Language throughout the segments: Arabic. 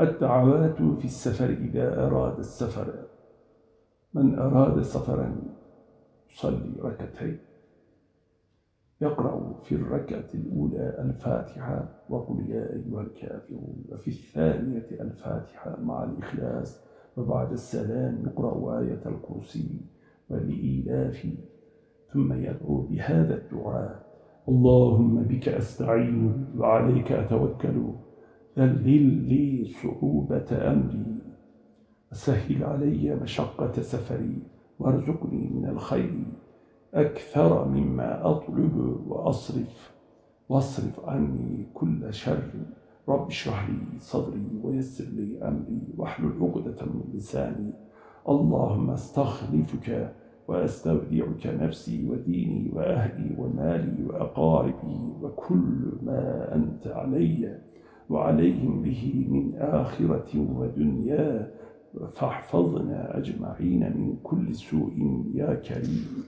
الدعوات في السفر إذا أراد السفر. من أراد سفرا يصلي ركعتين. يقرأ في الركعة الأولى الفاتحة وقل يا أيها الكافرون وفي الثانية الفاتحة مع الإخلاص وبعد السلام يقرأ آية الكرسي والإيلاف. ثم يدعو بهذا الدعاء اللهم بك أستعين وعليك أتوكل ذلل لي صعوبة أمري؟ وسهل علي مشقة سفري وأرزقني من الخير. أكثر مما أطلب وأصرف. واصرف عني كل شر. رب اشرح لي صدري ويسر لي أمري واحلل عقدة من لساني. اللهم استخلفك وأستودعك نفسي وديني وأهلي ومالي وأقاربي وكل ما أنت علي. وعليهم به من آخرة ودنيا فاحفظنا أجمعين من كل سوء يا كريم.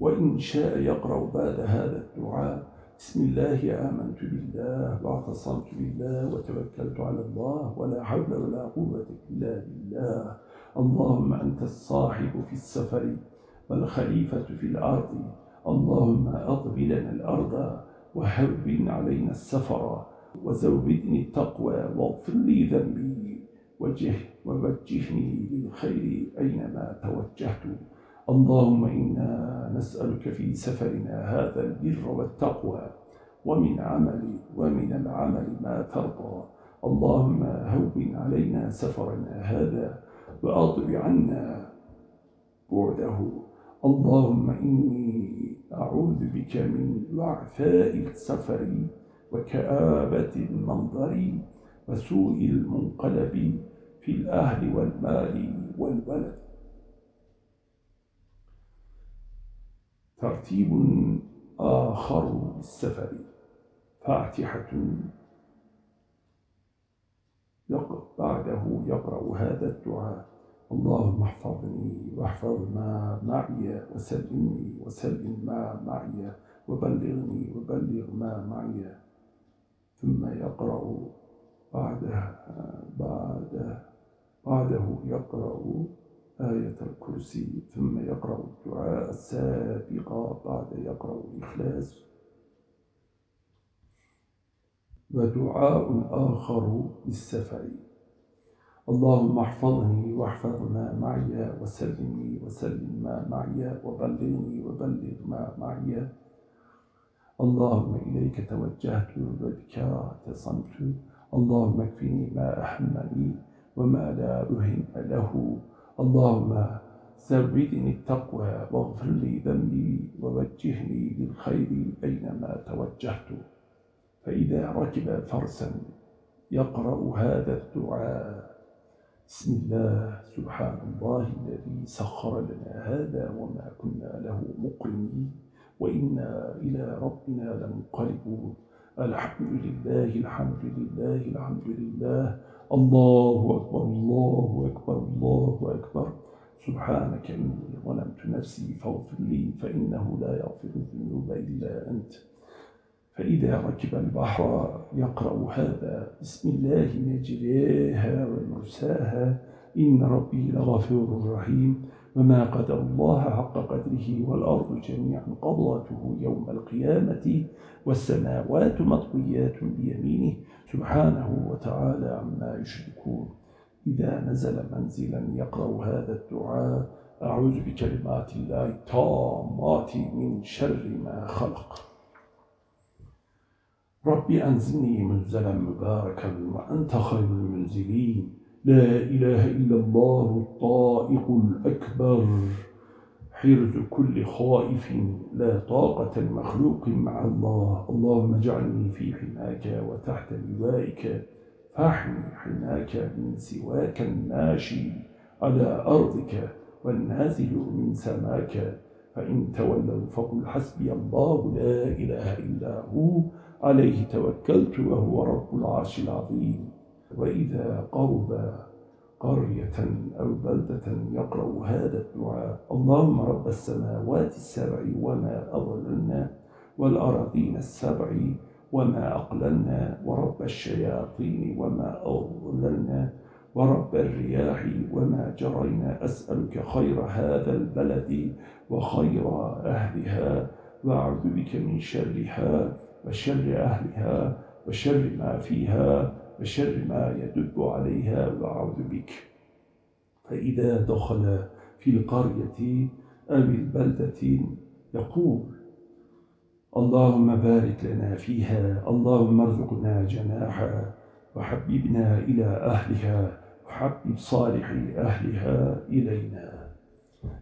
وإن شاء يقرأ بعد هذا الدعاء بسم الله آمنت بالله واعتصمت بالله وتوكلت على الله ولا حول ولا قوة إلا بالله. اللهم أنت الصاحب في السفر والخليفة في الأرض. اللهم أطب لنا الأرض. وهون علينا السفر وزودني التقوى واغفر لي ذنبي وجه ووجهني للخير أينما توجهت. اللهم إنا نسألك في سفرنا هذا البر والتقوى ومن عمل ومن العمل ما ترضى. اللهم هون علينا سفرنا هذا وأطب عنا بعده. اللهم إني أعوذ بك من وعثاء السفر وكآبة المنظر وسوء المنقلب في الأهل والمال والولد. ترتيب آخر للسفر. فاتحة بعده يقرأ هذا الدعاء. اللهم احفظني واحفظ ما معي وسلمني وسلم ما معي وبلغني وبلغ ما معي. ثم يقرأ بعده بعده بعده يقرأ آية الكرسي. ثم يقرأ الدعاء السابق بعد يقرأ الإخلاص. ودعاء آخر للسفر اللهم احفظني واحفظ ما معي وسلمني وسلم ما معي وبلغني وبلغ ما معي. اللهم إليك توجهت وبك اعتصمت. اللهم اكفني ما أحمني وما لا أهم له. اللهم زودني التقوى واغفر لي ذنبي ووجهني للخير أينما توجهت. فإذا ركب فرسا يقرأ هذا الدعاء. بسم الله سبحان الله الذي سخر لنا هذا وما كنا له مقرنين وإنا إلى ربنا لمنقلبون. الحمد لله الحمد لله الحمد لله. الله أكبر الله أكبر الله أكبر. سبحانك إني ظلمت نفسي فاغفر لي فإنه لا يغفر الذنوب إلا أنت. فإذا ركب البحر يقرأ هذا بسم الله مجريها ومرساها إن ربي لغفور رحيم وما قدر الله حق قدره والأرض جميعا قبضته يوم القيامة والسماوات مطويات بيمينه سبحانه وتعالى عما يشركون. إذا نزل منزلا يقرأ هذا الدعاء أعوذ بكلمات الله التامات من شر ما خلق. ربي أنزلني منزلا مباركا وأنت خير المنزلين. لا إله إلا الله الطائق الأكبر. حرز كل خائف لا طاقة المخلوق مع الله. اللهم اجعلني في حماك وتحت لوائك. فاحمي حماك من سواك الماشي على أرضك والنازل من سماك. فإن تولوا فقل حسبي الله لا إله إلا هو. عليه توكلت وهو رب العرش العظيم. وإذا قرب قرية أو بلدة يقرأ هذا الدعاء اللهم رب السماوات السبع وما أضللنا والأراضين السبع وما أقللنا ورب الشياطين وما أضللنا ورب الرياح وما جرينا. أسألك خير هذا البلد وخير أهلها. وأعوذ بك من شرها. وشر أهلها وشر ما فيها وشر ما يدب عليها وأعوذ بك. فإذا دخل في القرية أو البلدة يقول اللهم بارك لنا فيها اللهم ارزقنا جناحها وحببنا إلى أهلها وحبب صالح أهلها إلينا.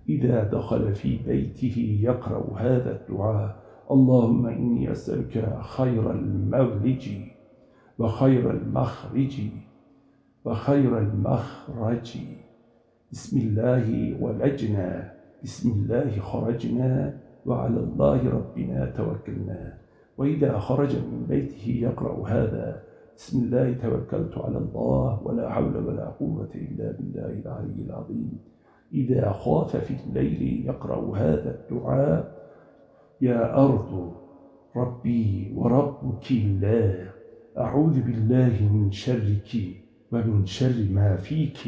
إذا دخل في بيته يقرأ هذا الدعاء اللهم إني أسألك خير المولج وخير المخرج وخير المخرج. بسم الله ولجنا بسم الله خرجنا وعلى الله ربنا توكلنا. وإذا خرج من بيته يقرأ هذا. بسم الله توكلت على الله ولا حول ولا قوة إلا بالله العلي العظيم. إذا خاف في الليل يقرأ هذا الدعاء. يا أرض ربي وربك الله. أعوذ بالله من شرك ومن شر ما فيك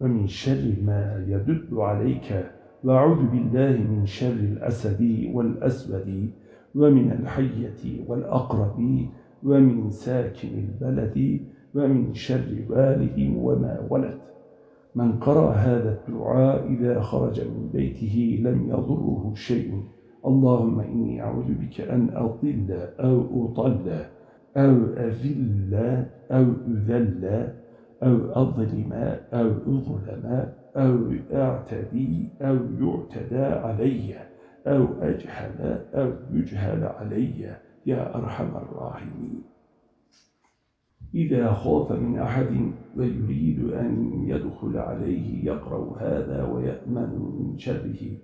ومن شر ما يدل عليك. وأعوذ بالله من شر الأسد والأسود ومن الحية والأقرب ومن ساكن البلد ومن شر والد وما ولد. من قرأ هذا الدعاء إذا خرج من بيته لم يضره شيء. اللهم إني أعوذ بك أن أضل أو أضل أو أذل أو أذل أو أظلم أو أظلم أو أعتدي أو يعتدى علي أو أجهل أو يجهل علي يا أرحم الراحمين. إذا خاف من أحد ويريد أن يدخل عليه يقرأ هذا ويأمن من شره.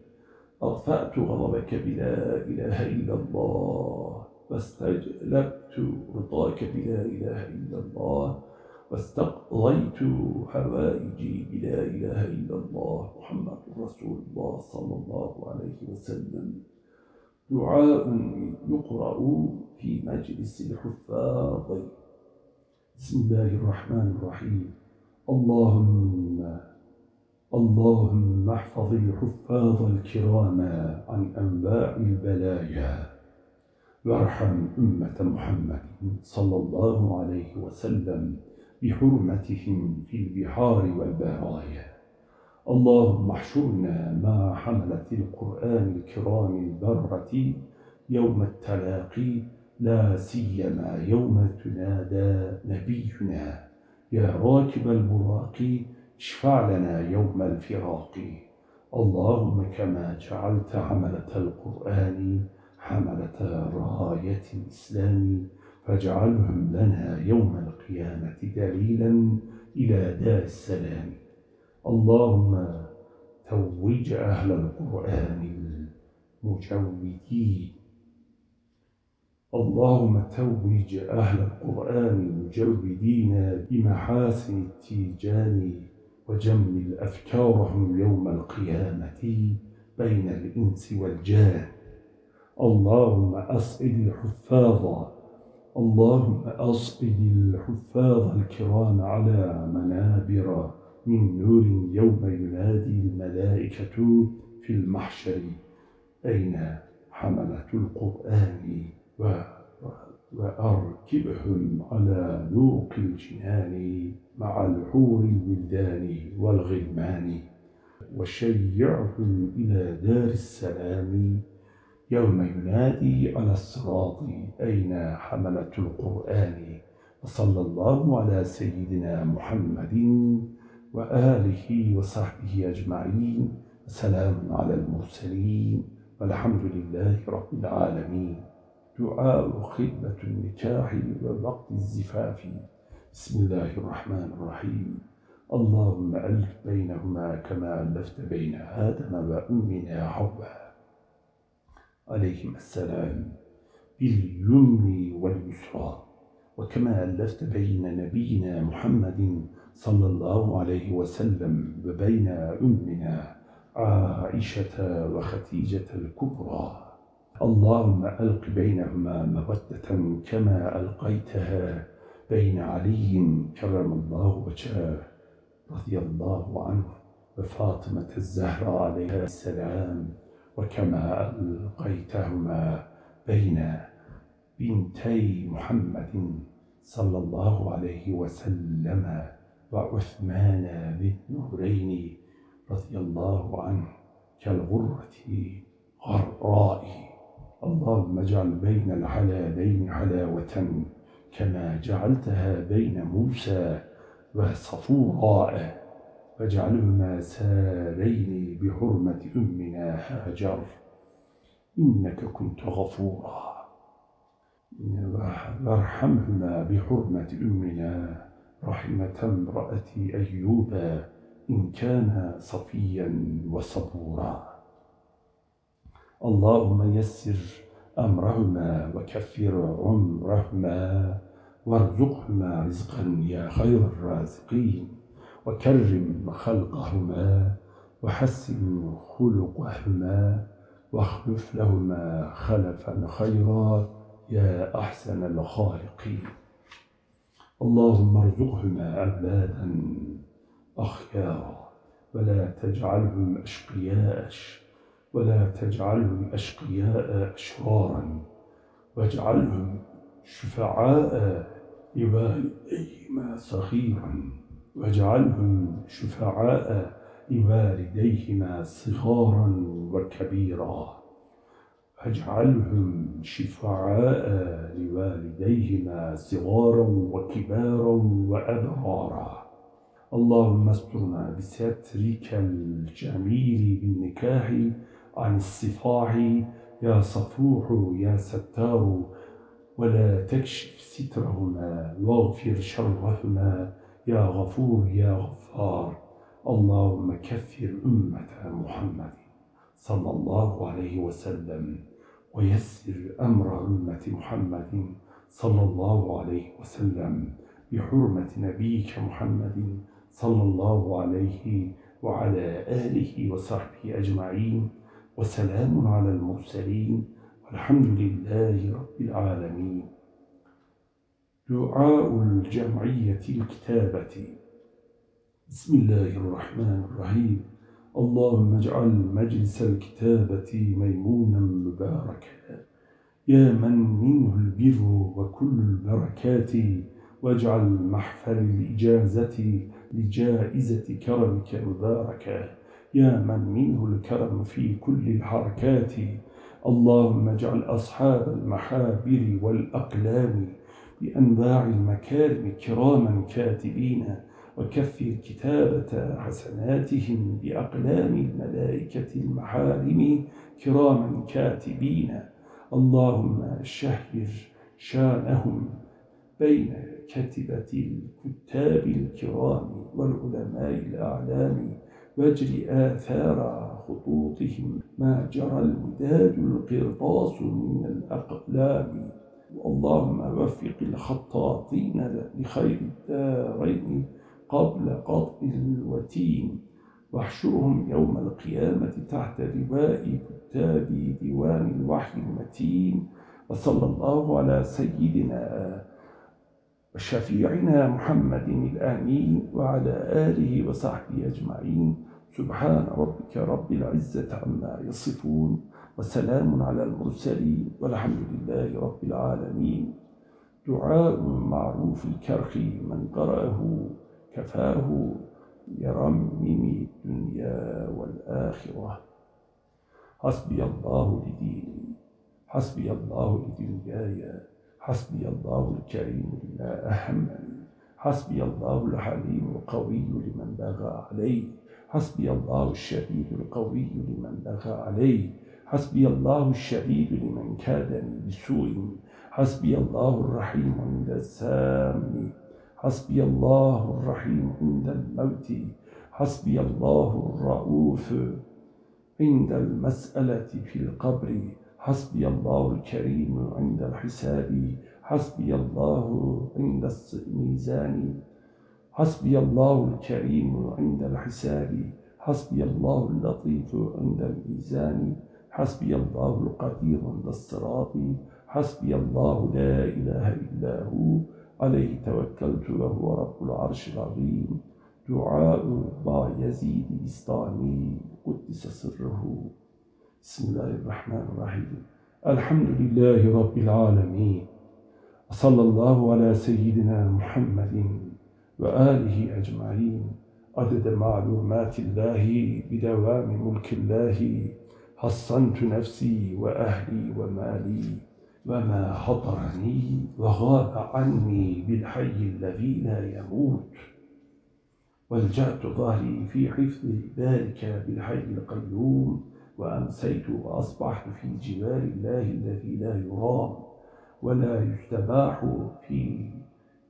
أطفأت غضبك بلا إله إلا الله. واستجلبت رضاك بلا إله إلا الله. واستقضيت حوائجي بلا إله إلا الله. محمد رسول الله صلى الله عليه وسلم. دعاء يقرأ في مجلس الحفاظ. بسم الله الرحمن الرحيم. اللهم اللهم احفظ الحفاظ الكرام عن أنواع البلايا. وأرحم أمة محمد صلى الله عليه وسلم بحرمتهم في البحار والبرايا. اللهم احشرنا مع حملة القرآن الكرام البرة يوم التلاقي لا سيما يوم تنادى نبينا. يا راكب البراق اشفع لنا يوم الفراق. اللهم كما جعلت حملة القرآن حملة راية الإسلام فاجعلهم لنا يوم القيامة دليلا إلى دار السلام. اللهم توج أهل القرآن المجودين. اللهم توج أهل القرآن المجودين بمحاسن التيجان. وجمل أفكارهم يوم القيامة بين الإنس والجان. اللهم أسئل الحفاظ اللهم أصقد الحفاظ الكرام على منابر من نور يوم ينادي الملائكة في المحشر أين حملة القرآن وأركبهم على نوق الجنان. مع الحور الولدان والغلمان وشيعهم إلى دار السلام يوم ينادي على الصراط أين حملة القرآن وصلى الله على سيدنا محمد وآله وصحبه أجمعين سلام على المرسلين والحمد لله رب العالمين. دعاء خدمة النكاح ووقت الزفاف. بسم الله الرحمن الرحيم. اللهم ألف بينهما كما ألفت بين آدم وأمنا حواء عليهم السلام. باليمن واليسرى. وكما ألفت بين نبينا محمد صلى الله عليه وسلم وبين أمنا عائشة وختيجة الكبرى. اللهم ألق بينهما مودة كما ألقيتها بين علي كرم الله وجهه رضي الله عنه وفاطمة الزهراء عليها السلام وكما ألقيتهما بين بنتي محمد صلى الله عليه وسلم وعثمان بالنورين رضي الله عنه كالغرة غراء اللهم اجعل بين الحلالين حلاوة كما جعلتها بين موسى وصفوراء واجعلهما سارين بحرمة أمنا هاجر. إنك كنت غفورا. وارحمهما بحرمة أمنا رحمة امرأة أيوب إن كان صفيا وصبورا. اللهم يسر أمرهما وكفر عمرهما وارزقهما رزقا يا خير الرازقين. وكرم خلقهما وحسن خلقهما واخلف لهما خلفا خيرا يا أحسن الخالقين. اللهم ارزقهما أولادا أخيارا ولا تجعلهم أشقياء ولا تجعلهم أشقياء أشرارا واجعلهم شفعاء لوالديهما صغيرا واجعلهم شفعاء لوالديهما صغارا وكبيرا. واجعلهم شفعاء لوالديهما صغارا وكبارا وأبرارا. اللهم استرنا بسترك الجميل بالنكاح عن الصفاح يا صفوح يا ستار ولا تكشف سترهما واغفر شرهما يا غفور يا غفار. اللهم كثر أمة محمد صلى الله عليه وسلم ويسر أمر أمة محمد صلى الله عليه وسلم بحرمة نبيك محمد صلى الله عليه وعلى آله وصحبه أجمعين. وسلام على المرسلين والحمد لله رب العالمين. دعاء الجمعية الكتابة. بسم الله الرحمن الرحيم. اللهم اجعل مجلس الكتابة ميمونا مباركا. يا من منه البر وكل البركات واجعل محفل الإجازة لجائزة كرمك مباركا. يا من منه الكرم في كل الحركات. اللهم اجعل أصحاب المحابر والأقلام بأنواع المكارم كراما كاتبين وكثر كتابة حسناتهم بأقلام الملائكة المحارم كراما كاتبين. اللهم شهر شانهم بين كتبة الكتاب الكرام والعلماء الأعلام واجري آثار خطوطهم. ما جرى المداد القرطاس من الأقلام. اللهم وفق الخطاطين لخير الدارين قبل قطع الوتين. واحشرهم يوم القيامة تحت لواء كتاب ديوان الوحي المتين. وصلى الله على سيدنا وشفيعنا محمد الآمين وعلى آله وصحبه أجمعين. سبحان ربك رب العزة عما يصفون وسلام على المرسلين والحمد لله رب العالمين. دعاء معروف الكرخ من قرأه كفاه يرمم الدنيا والآخرة. حسبي الله لديني حسبي الله لدنياي حسبي الله الكريم لا أهمني حسبي الله الحليم القوي لمن بغى عليه حسبي الله الشديد القوي لمن بغى عليه حسبي الله الشديد لمن كادني بسوء حسبي الله الرحيم عند السام حسبي الله الرحيم عند الموت حسبي الله الرؤوف عند المسألة في القبر. حسبي الله الكريم عند الحساب حسبي الله عند الميزان. حسبي الله الكريم عند الحساب حسبي الله اللطيف عند الميزان. حسبي الله القدير عند الصراط حسبي الله لا إله إلا هو. عليه توكلت وهو رب العرش العظيم. دعاء با يزيد بستاني قدس سره. بسم الله الرحمن الرحيم الحمد لله رب العالمين صلى الله على سيدنا محمد وآله أجمعين عدد معلومات الله بدوام ملك الله حصنت نفسي وأهلي ومالي وما حضرني وغاب عني بالحي الذي لا يموت والجأت ظهري في حفظ ذلك بالحي القيوم وأمسيت وأصبحت في جوار الله الذي لا يرام ولا يستباح في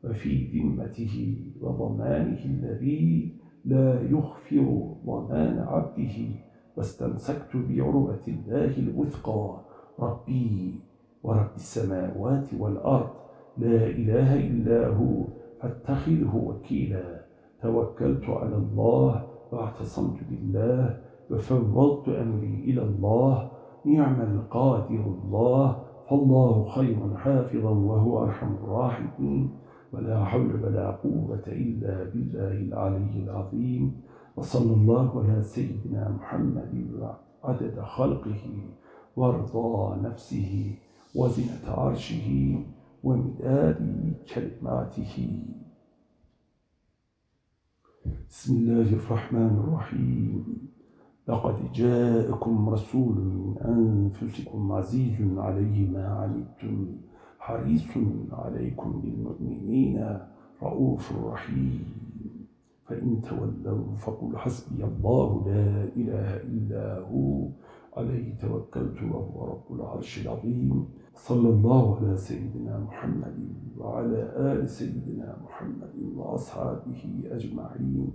وفي ذمته وضمانه الذي لا يخفر ضمان عبده واستمسكت بعروة الله الوثقى. ربي ورب السماوات والأرض لا إله إلا هو فاتخذه وكيلا. توكلت على الله واعتصمت بالله وفوضت أمري إلى الله نعم القادر الله فالله خير حافظا وهو أرحم الراحمين ولا حول ولا قوة إلا بالله العلي العظيم. وصلى الله على سيدنا محمد عدد خلقه ورضا نفسه وزنة عرشه ومداد كلماته. بسم الله الرحمن الرحيم. لقد جاءكم رسول من أنفسكم عزيز عليه ما عنتم حريص عليكم بالمؤمنين رؤوف رحيم. فإن تولوا فقل حسبي الله لا إله إلا هو عليه توكلت وهو رب العرش العظيم. صلى الله على سيدنا محمد وعلى آل سيدنا محمد وأصحابه أجمعين.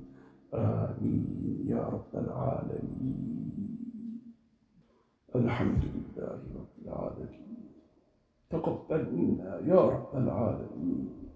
آمين يا رب العالمين. الحمد لله رب العالمين. تقبل منا يا رب العالمين.